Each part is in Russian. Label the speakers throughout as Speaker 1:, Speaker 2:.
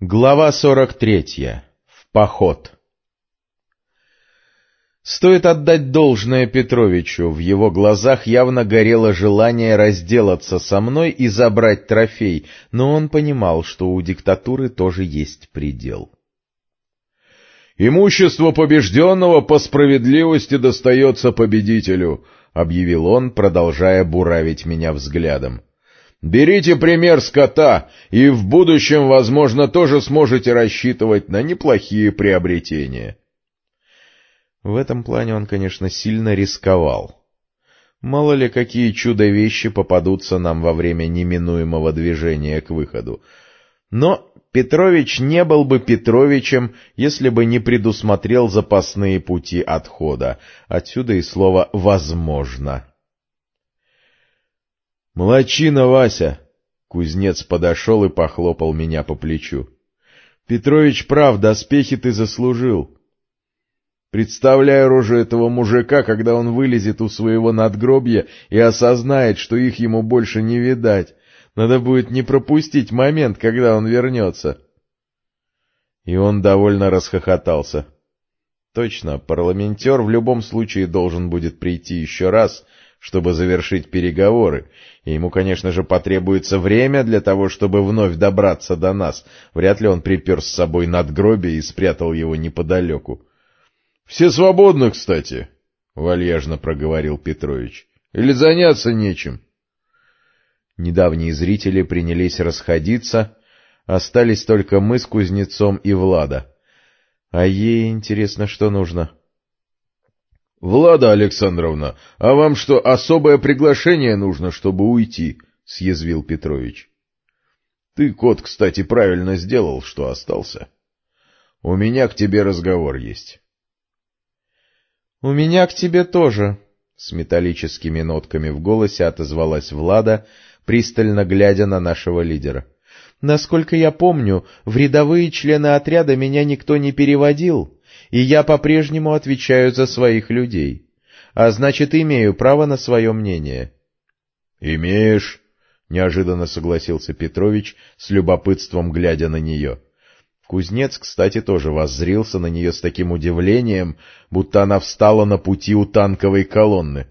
Speaker 1: Глава 43. В поход. Стоит отдать должное Петровичу, в его глазах явно горело желание разделаться со мной и забрать трофей, но он понимал, что у диктатуры тоже есть предел.
Speaker 2: «Имущество побежденного по справедливости достается победителю», — объявил он, продолжая буравить меня взглядом. Берите пример с кота, и в будущем, возможно, тоже сможете рассчитывать на неплохие приобретения.
Speaker 1: В этом плане он, конечно, сильно рисковал. Мало ли, какие чудо-вещи попадутся нам во время неминуемого движения к выходу. Но Петрович не был бы Петровичем, если бы не предусмотрел запасные пути отхода. Отсюда и слово «возможно».
Speaker 2: «Молодчина, Вася!» Кузнец подошел и похлопал меня по плечу. «Петрович прав, доспехи ты заслужил. Представляю рожу этого мужика, когда он вылезет у своего надгробья и осознает, что их ему больше не видать. Надо будет не пропустить момент, когда он вернется». И он довольно расхохотался. Точно, парламентер в любом случае должен будет прийти еще раз — чтобы завершить переговоры, и ему, конечно же, потребуется время для того, чтобы вновь добраться до нас. Вряд ли он припер с собой надгробие и спрятал его неподалеку. — Все свободны, кстати, — вальяжно проговорил Петрович. — Или заняться нечем?
Speaker 1: Недавние зрители принялись расходиться, остались только мы с кузнецом и Влада. А ей интересно, что нужно.
Speaker 2: —— Влада Александровна, а вам что, особое приглашение нужно, чтобы уйти? — съязвил Петрович. — Ты, кот, кстати, правильно сделал, что остался. У меня к тебе разговор есть.
Speaker 1: — У меня к тебе тоже, — с металлическими нотками в голосе отозвалась Влада, пристально глядя на нашего лидера. — Насколько я помню, в рядовые члены отряда меня никто не переводил. — и я по-прежнему отвечаю за своих людей, а значит, имею право на свое мнение.
Speaker 2: — Имеешь, — неожиданно согласился Петрович, с любопытством глядя на нее.
Speaker 1: Кузнец, кстати, тоже воззрился на нее с таким удивлением, будто она встала на пути у танковой колонны.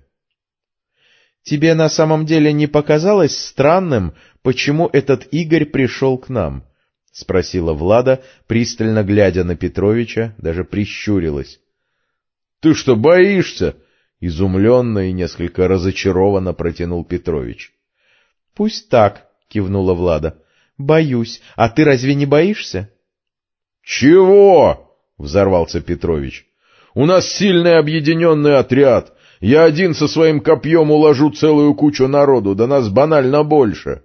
Speaker 1: — Тебе на самом деле не показалось странным, почему этот Игорь пришел к нам? —— спросила Влада, пристально глядя на Петровича, даже прищурилась.
Speaker 2: — Ты что, боишься? — изумленно и несколько разочарованно протянул Петрович.
Speaker 1: — Пусть так, — кивнула Влада. — Боюсь. А ты разве не боишься?
Speaker 2: — Чего? — взорвался Петрович. — У нас сильный объединенный отряд. Я один со своим копьем уложу целую кучу народу, да нас банально больше.
Speaker 1: —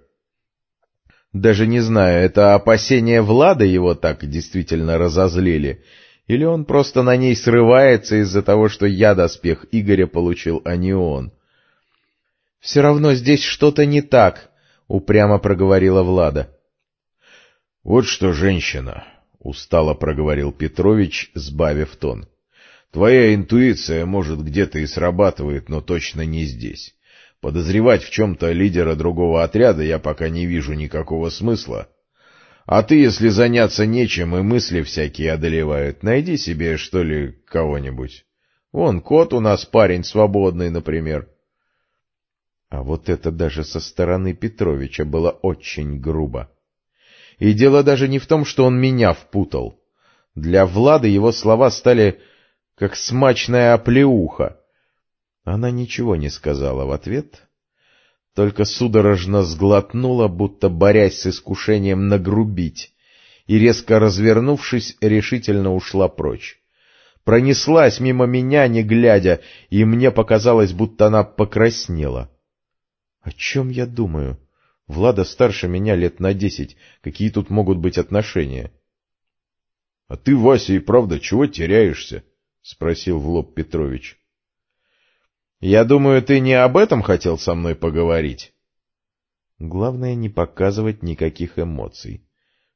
Speaker 1: даже не знаю, это опасения Влада его так действительно разозлили, или он просто на ней срывается из-за того, что я доспех Игоря получил, а не он. — Все равно здесь что-то не так, — упрямо проговорила Влада.
Speaker 2: — Вот что, женщина, — устало проговорил Петрович, сбавив тон. — Твоя интуиция, может, где-то и срабатывает, но точно не здесь. Подозревать в чем-то лидера другого отряда я пока не вижу никакого смысла. А ты, если заняться нечем и мысли всякие одолевают, найди себе, что ли, кого-нибудь. Вон, кот у нас парень свободный, например.
Speaker 1: А вот это даже со стороны Петровича было очень грубо. И дело даже не в том, что он меня впутал. Для Влады его слова стали как смачная оплеуха. Она ничего не сказала в ответ, только судорожно сглотнула, будто борясь с искушением нагрубить, и, резко развернувшись, решительно ушла прочь. Пронеслась мимо меня, не глядя, и мне показалось, будто она покраснела. О чем я думаю? Влада старше меня лет на десять. Какие тут могут быть отношения?
Speaker 2: — А ты, Вася, и правда чего теряешься? — спросил в лоб Петрович.
Speaker 1: Я думаю, ты не об этом хотел со мной поговорить? Главное не показывать никаких эмоций.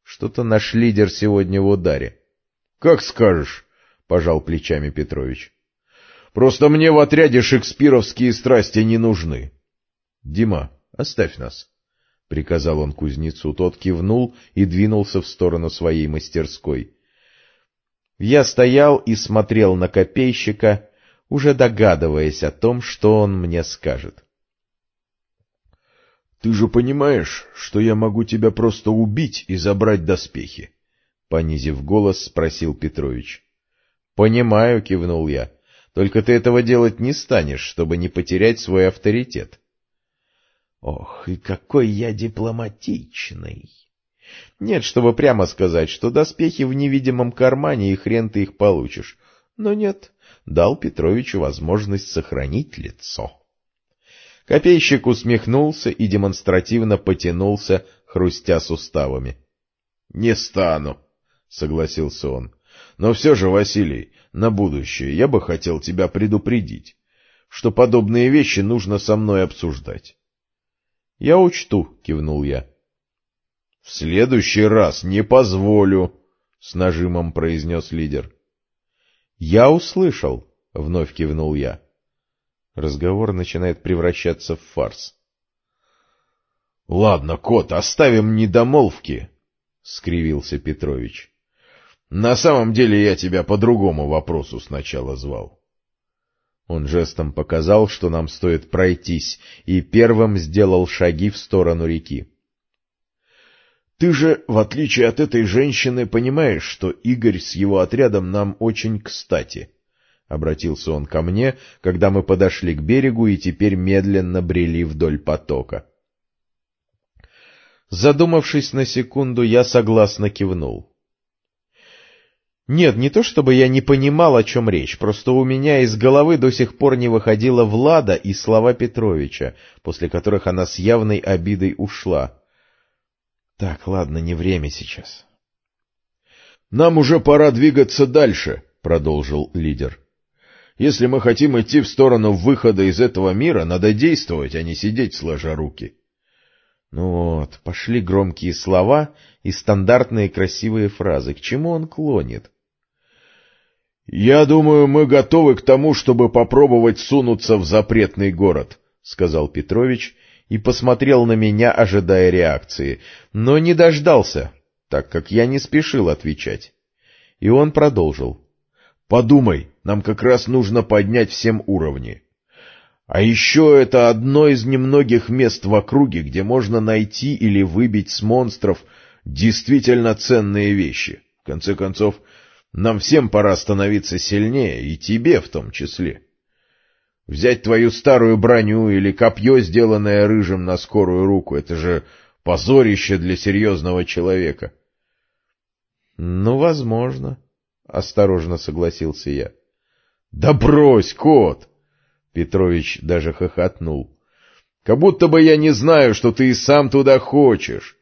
Speaker 1: Что-то наш лидер сегодня в ударе.
Speaker 2: — Как скажешь, — пожал плечами Петрович. — Просто мне в отряде шекспировские страсти не нужны. Дима, оставь нас.
Speaker 1: — приказал он кузнецу. Тот кивнул и двинулся в сторону своей мастерской. Я стоял и смотрел на копейщика, уже догадываясь о том, что он мне скажет.
Speaker 2: — Ты же понимаешь, что я могу тебя просто убить и забрать доспехи? — понизив голос, спросил Петрович.
Speaker 1: — Понимаю, — кивнул я. — Только ты этого делать не станешь, чтобы не потерять свой авторитет.
Speaker 3: — Ох, и какой я дипломатичный!
Speaker 1: Нет, чтобы прямо сказать, что доспехи в невидимом кармане, и хрен ты их получишь. Но нет, дал Петровичу возможность сохранить лицо. Копейщик усмехнулся и демонстративно потянулся, хрустя суставами.
Speaker 2: — Не стану, — согласился он. — Но все же, Василий, на будущее я бы хотел тебя предупредить, что подобные вещи нужно со мной обсуждать.
Speaker 1: — Я учту, — кивнул я.
Speaker 2: — В следующий раз не позволю, — с нажимом произнес лидер.
Speaker 1: — Я услышал, — вновь кивнул я. Разговор начинает превращаться в фарс.
Speaker 2: — Ладно, кот, оставим недомолвки, — скривился Петрович. — На самом деле я тебя по другому вопросу сначала звал.
Speaker 1: Он жестом показал, что нам стоит пройтись, и первым сделал шаги в сторону реки.
Speaker 2: — Ты же, в отличие от этой женщины, понимаешь, что Игорь с его отрядом нам очень кстати, — обратился он ко мне, когда мы подошли к берегу и теперь медленно брели вдоль потока.
Speaker 1: Задумавшись на секунду, я согласно кивнул. Нет, не то чтобы я не понимал, о чем речь, просто у меня из головы до сих пор не выходила Влада и слова Петровича, после которых она с явной обидой ушла. Так, ладно, не время сейчас.
Speaker 2: — Нам уже пора двигаться дальше, — продолжил лидер. — Если мы хотим идти в сторону выхода из этого мира, надо действовать, а не сидеть сложа руки.
Speaker 1: Ну вот, пошли громкие слова и стандартные красивые фразы. К чему он клонит?
Speaker 2: — Я думаю, мы готовы к тому, чтобы попробовать сунуться в запретный город, — сказал Петрович
Speaker 1: и посмотрел на меня, ожидая реакции, но не дождался, так как я не спешил отвечать. И он продолжил.
Speaker 2: — Подумай, нам как раз нужно поднять всем уровни. А еще это одно из немногих мест в округе, где можно найти или выбить с монстров действительно ценные вещи. В конце концов, нам всем пора становиться сильнее, и тебе в том числе. Взять твою старую броню или копье, сделанное рыжим на скорую руку, это же позорище для серьезного человека.
Speaker 1: — Ну, возможно, — осторожно согласился я.
Speaker 2: — Да брось, кот! Петрович даже хохотнул. — Как будто бы я не знаю, что ты и сам туда хочешь.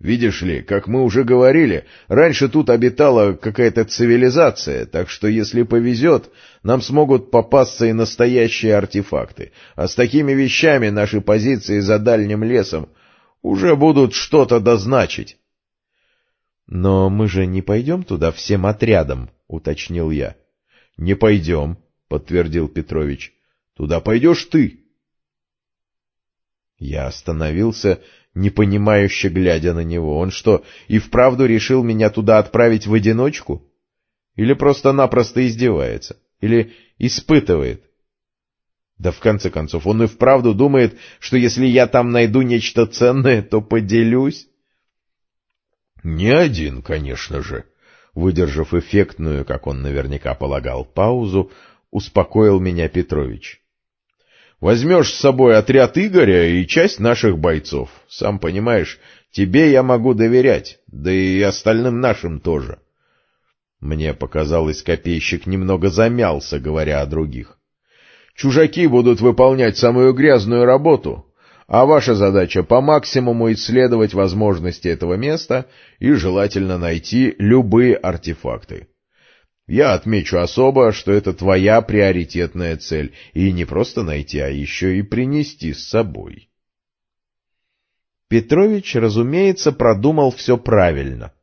Speaker 2: Видишь ли, как мы уже говорили, раньше тут обитала какая-то цивилизация, так что если повезет, нам смогут попасться и настоящие артефакты, а с такими вещами наши позиции за дальним лесом уже будут что-то дозначить.
Speaker 1: — Но мы же не пойдем туда всем отрядом, — уточнил я.
Speaker 2: — Не пойдем, — подтвердил Петрович. — Туда пойдешь ты.
Speaker 1: Я остановился непонимающе глядя на него. Он что, и вправду решил меня туда отправить в одиночку? Или просто-напросто издевается? Или испытывает? Да в конце концов, он и вправду думает, что если я там найду нечто ценное, то поделюсь?
Speaker 2: Не один, конечно же. Выдержав эффектную, как он наверняка полагал, паузу, успокоил меня Петрович. Возьмешь с собой отряд Игоря и часть наших бойцов. Сам понимаешь, тебе я могу доверять, да и остальным нашим тоже. Мне показалось, копейщик немного замялся, говоря о других. Чужаки будут выполнять самую грязную работу, а ваша задача по максимуму исследовать возможности этого места и желательно найти любые артефакты. Я отмечу особо, что это твоя приоритетная цель, и не просто найти, а еще и принести с собой.
Speaker 1: Петрович, разумеется, продумал все правильно.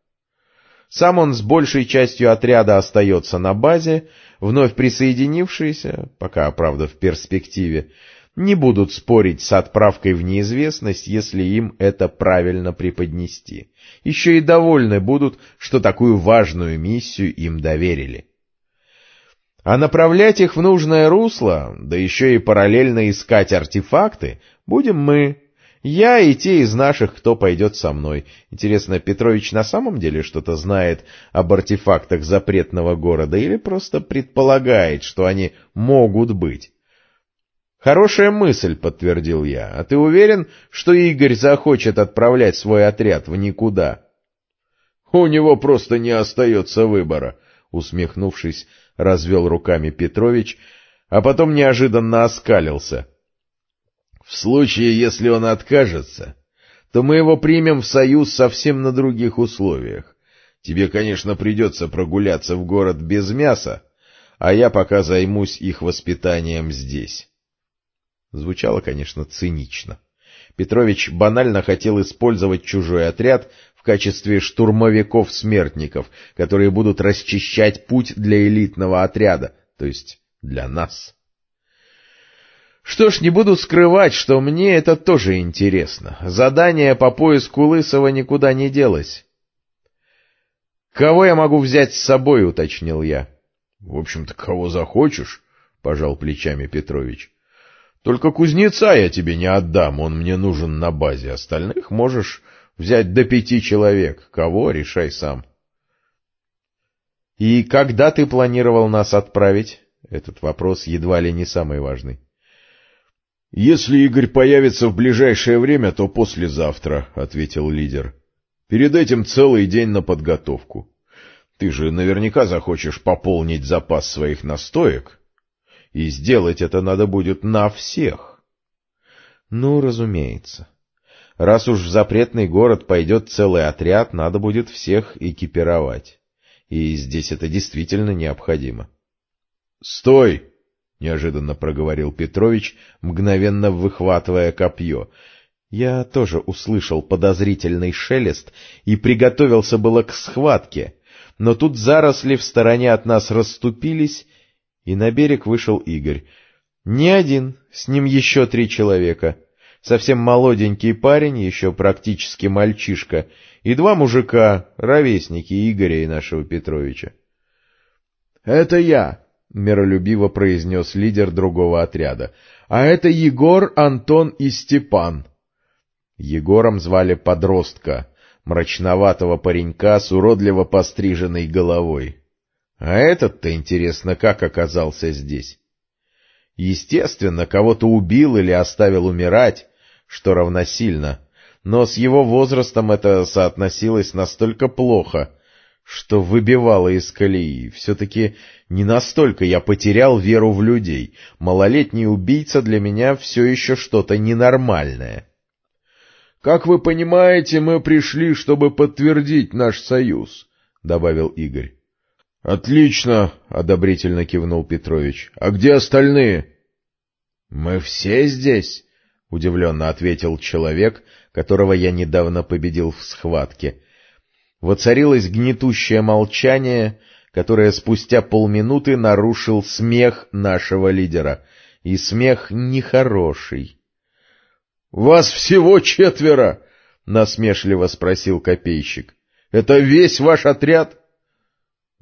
Speaker 1: Сам он с большей частью отряда остается на базе, вновь присоединившийся, пока, правда, в перспективе, не будут спорить с отправкой в неизвестность, если им это правильно преподнести. Еще и довольны будут, что такую важную миссию им доверили. А направлять их в нужное русло, да еще и параллельно искать артефакты, будем мы. Я и те из наших, кто пойдет со мной. Интересно, Петрович на самом деле что-то знает об артефактах запретного города или просто предполагает, что они могут быть? Хорошая мысль, подтвердил я. А ты уверен, что Игорь захочет отправлять свой отряд в никуда? У него просто не остается выбора, усмехнувшись, развел руками Петрович, а потом неожиданно оскалился. В случае, если он откажется, то мы его примем в союз совсем на других условиях. Тебе, конечно, придется прогуляться в город без мяса, а я пока займусь их воспитанием здесь. Звучало, конечно, цинично. Петрович банально хотел использовать чужой отряд в качестве штурмовиков-смертников, которые будут расчищать путь для элитного отряда, то есть для нас. Что ж, не буду скрывать, что мне это тоже интересно. Задание по поиску Лысого никуда не делось. «Кого я могу взять с собой?» — уточнил я. «В общем-то, кого захочешь», — пожал плечами Петрович. «Только кузнеца я тебе не отдам, он мне нужен на базе. Остальных можешь взять до пяти человек. Кого — решай сам». «И когда ты планировал нас отправить?» Этот вопрос едва ли не самый важный. — Если Игорь появится в ближайшее время, то послезавтра, — ответил лидер. — Перед этим целый день на подготовку. Ты же наверняка захочешь пополнить запас своих настоек, и сделать это надо будет на всех. — Ну, разумеется. Раз уж в запретный город пойдет целый отряд, надо будет всех экипировать. И здесь это действительно необходимо. — Стой! — неожиданно проговорил Петрович, мгновенно выхватывая копье. Я тоже услышал подозрительный шелест и приготовился было к схватке, но тут заросли в стороне от нас расступились, и на берег вышел Игорь. Не один, с ним еще три человека. Совсем молоденький парень, еще практически мальчишка, и два мужика, ровесники Игоря и нашего Петровича. — Это я, — миролюбиво произнес лидер другого отряда. — А это Егор, Антон и Степан. Егором звали подростка, мрачноватого паренька с уродливо постриженной головой. А этот-то, интересно, как оказался здесь? Естественно, кого-то убил или оставил умирать, что равносильно, но с его возрастом это соотносилось настолько плохо, что выбивало из колеи. Все-таки не настолько я потерял веру в людей. Малолетний убийца для меня все еще что-то ненормальное. — Как вы понимаете, мы пришли, чтобы подтвердить наш союз, — добавил Игорь. — Отлично, — одобрительно кивнул Петрович. — А где остальные? — Мы все здесь, — удивленно ответил человек, которого я недавно победил в схватке. Воцарилось гнетущее молчание, которое спустя полминуты нарушил смех нашего лидера. И смех нехороший. — Вас всего четверо! — насмешливо спросил копейщик. — Это весь ваш отряд? —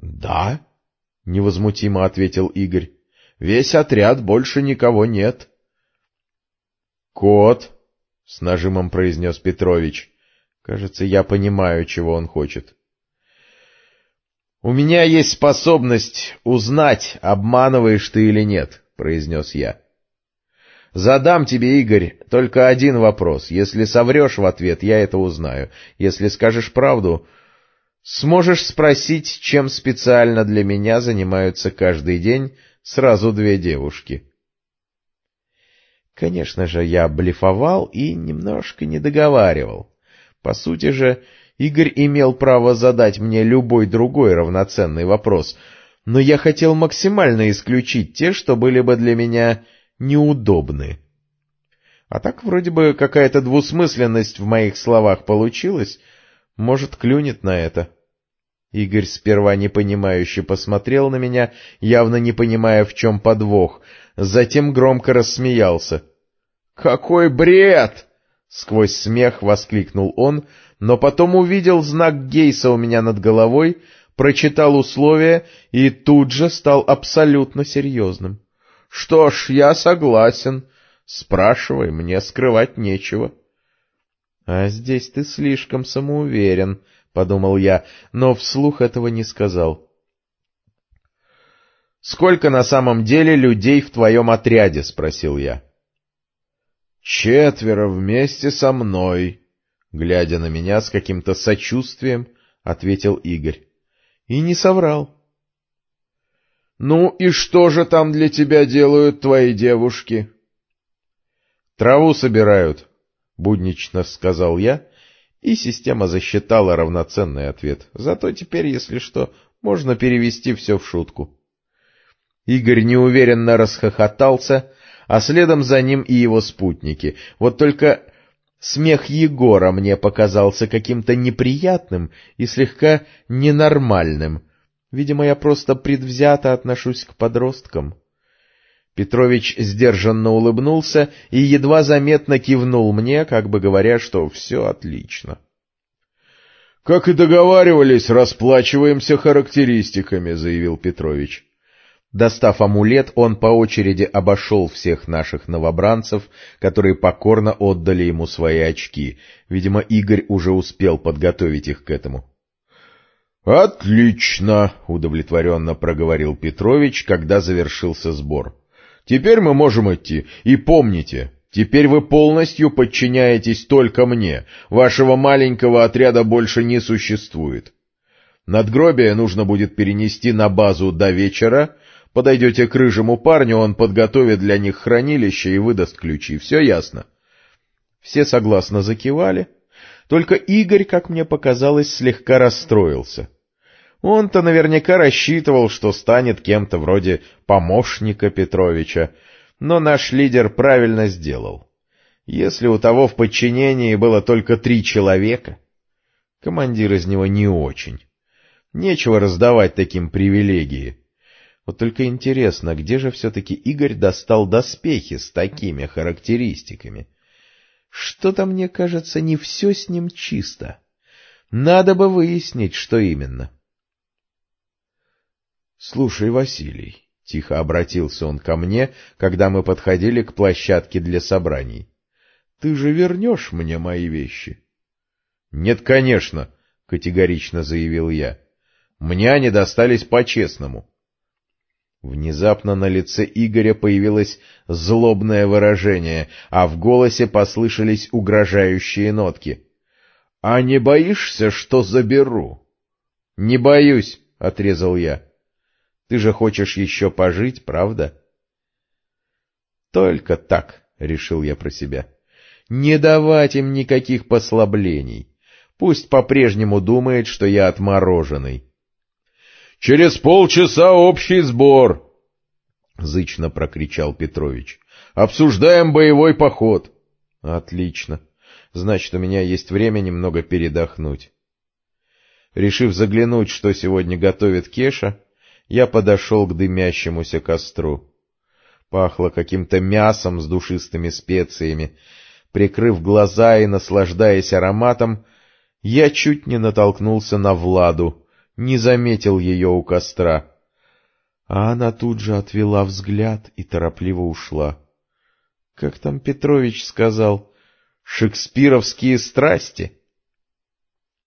Speaker 1: Да, — невозмутимо ответил Игорь. — Весь отряд, больше никого нет. — Кот, — с нажимом произнес Петрович. Кажется, я понимаю, чего он хочет. «У меня есть способность узнать, обманываешь ты или нет», — произнес я. «Задам тебе, Игорь, только один вопрос. Если соврешь в ответ, я это узнаю. Если скажешь правду, сможешь спросить, чем специально для меня занимаются каждый день сразу две девушки». Конечно же, я блефовал и немножко не договаривал. По сути же, Игорь имел право задать мне любой другой равноценный вопрос, но я хотел максимально исключить те, что были бы для меня неудобны. А так вроде бы какая-то двусмысленность в моих словах получилась, может, клюнет на это. Игорь сперва непонимающе посмотрел на меня, явно не понимая, в чем подвох, затем громко рассмеялся. — Какой бред! — сквозь смех воскликнул он, но потом увидел знак Гейса у меня над головой, прочитал условия и тут же стал абсолютно серьезным. — Что ж, я согласен. Спрашивай, мне скрывать нечего. — А здесь ты слишком самоуверен, — подумал я, но вслух этого не сказал. — Сколько на самом деле людей в твоем отряде? — спросил я. — Четверо вместе со мной, — глядя на меня с каким-то сочувствием, ответил Игорь. И не соврал. — Ну и что же там для тебя делают твои девушки? — Траву собирают, — буднично сказал я, и система засчитала равноценный ответ. Зато теперь, если что, можно перевести все в шутку. Игорь неуверенно расхохотался, а следом за ним и его спутники. Вот только смех Егора мне показался каким-то неприятным и слегка ненормальным. Видимо, я просто предвзято отношусь к подросткам. Петрович сдержанно улыбнулся и едва заметно кивнул мне, как бы говоря, что все отлично. — Как и договаривались, расплачиваемся характеристиками, — заявил Петрович. Достав амулет, он по очереди обошел всех наших новобранцев, которые покорно отдали ему свои очки. Видимо, Игорь уже успел подготовить их к этому. — Отлично! — удовлетворенно проговорил Петрович, когда завершился сбор. Теперь мы можем идти. И помните, теперь вы полностью подчиняетесь только мне. Вашего маленького отряда больше не существует. Надгробие нужно будет перенести на базу до вечера. Подойдете к рыжему парню, он подготовит для них хранилище и выдаст ключи. Все ясно? Все согласно закивали. Только Игорь, как мне показалось, слегка расстроился. Он-то наверняка рассчитывал, что станет кем-то вроде помощника Петровича, но наш лидер правильно сделал. Если у того в подчинении было только три человека, командир из него не очень. Нечего раздавать таким привилегии. Вот только интересно, где же все-таки Игорь достал доспехи с такими характеристиками? Что-то, мне кажется, не все с ним чисто. Надо бы выяснить, что именно. — Слушай, Василий, — тихо обратился он ко мне, когда мы подходили к площадке для собраний, — ты же вернешь мне мои вещи? — Нет, конечно, — категорично заявил я. — Мне они достались по-честному. Внезапно на лице Игоря появилось злобное выражение, а в голосе послышались угрожающие нотки. — А не боишься, что заберу? — Не боюсь, — отрезал я. Ты же хочешь еще пожить, правда? Только так, — решил я про себя. Не давать им никаких послаблений. Пусть по-прежнему думает, что я отмороженный. — Через полчаса общий сбор! — зычно прокричал Петрович. — Обсуждаем боевой поход. — Отлично. Значит, у меня есть время немного передохнуть. Решив заглянуть, что сегодня готовит Кеша, я подошел к дымящемуся костру. Пахло каким-то мясом с душистыми специями. Прикрыв глаза и наслаждаясь ароматом, я чуть не натолкнулся на Владу, не заметил ее у костра. А она тут же отвела взгляд и торопливо ушла. Как там Петрович сказал? Шекспировские страсти? —